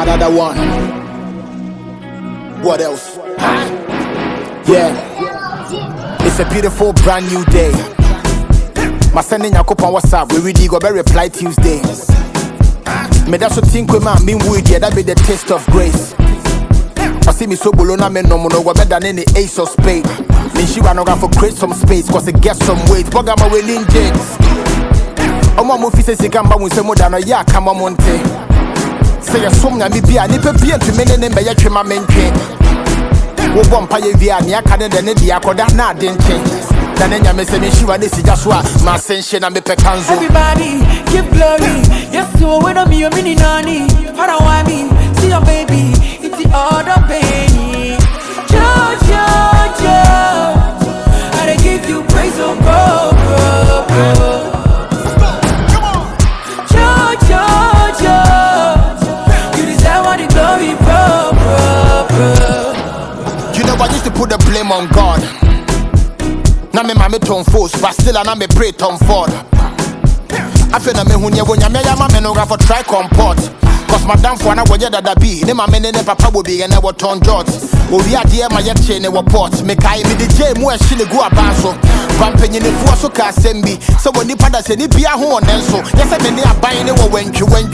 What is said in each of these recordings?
Another one. What else? Yeah. It's a beautiful brand new day. My sending Yakupon WhatsApp, we ready go very reply Tuesday. Me that's what think we man mean wood, yeah, that be the taste of grace. I see me so below na me no no go better than the ace of spade. Me she run over for create some space, cause it gets some weight. Bug my willing jigs. Ọmọ mo fi sesi ka mba mu nsɛm da no yɛ aka ma mo nte sɛ yɛsom nyame bi a nnipa bia ntumi ne ne mbɛyɛ twe ma mentwe wobɔ mpa yɛ wie a nea aka ne dɛ ne deɛ akɔda na ade nkye na ne nyame sɛ menhyiwa ne sigya so a maase nhye na mepɛ ka nso Everybody give glory. Yes, so when I'm your mini nani. Put the blame on God. Now me mama turn force, but still I na me pray Tom Ford. I feel na me hunye wo nyame ya ma me no for try comport. Cause madam for na woje dada bi, ne mama ne ne papa wo bi I will turn jot. Owi ade ma ye che ne wɔ port. mekae mede me de je mu ahyi ne gu aban so. Bampanyinifoɔ so ka asɛm bi sɛ wɔ nipa da sɛ ne bia ho ɔnɛ nso yɛ sɛ me ne aban ne wɔ you went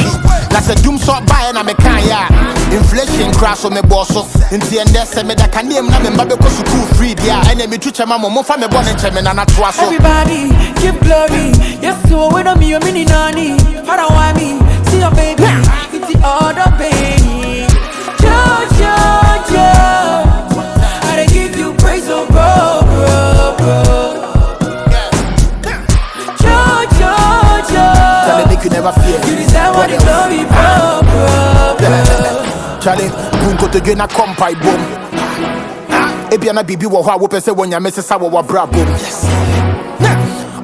na sɛ dum sɛ ɔbaeɛ na mekaeɛ a inflation kora so mebɔɔ so nti ɛndɛ sɛ meda kaneam na memba bɛkɔ sukuu free deɛ a ɛnɛ metu kyɛ ma mom, momfa me born ne nkyɛ me nanatoa so Everybody give glory. Yes, so when I'm your mini nani. do I mean? See your baby. Never fear. You deserve What else? glory, bro, bro, bro. Charlie, bunkotodwe na kɔmpa bom ebia na biribi wɔ hɔ a wopɛ sɛ wɔnyame sesa wɔ wɔbra bom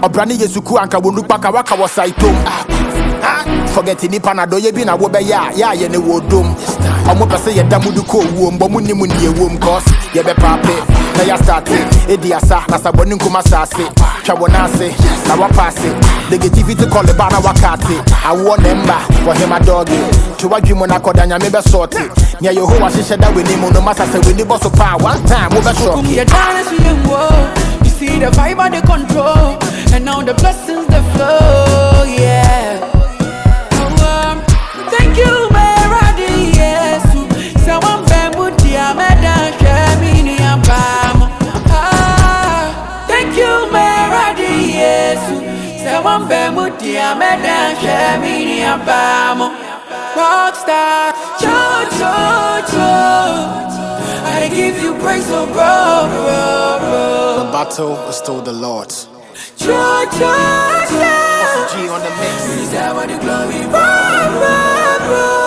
ɔbra ne yɛ suku anka wɔnupa ka waka wɔ saitom forget nipa na dɔyɛ bi na wobɛyɛ a yɛ a yɛ ne wɔ dom ɔmo pɛ sɛ yɛda mu de kɔ owuom bɔ mu nim ne ɛwom cause yɛbɛpaape na yɛastarte ɛdi asa na sa bɔne nkum asase twa wɔ no ase na wapa ase negativity kɔle ba na wakate awoɔ ne mba wɔhema dɔge to wadwe mu no akɔda nyame bɛsɔɔte nea yehowa hyehyɛ da w'ani mu no masa sɛ w'ani bɔ so paa one time Come wobɛsɔke here, dance with them, whoa. You see the vibe and the control, and now the blessings Someone bamboo, dear, madam, Kemini, and Bam. Rockstar, Cho, Cho, Cho. I give you praise, oh, bro, bro, bro. the battle is still the lord's Cho, cho, cho. G on the mix deserve all the glory, bro, bro, bro.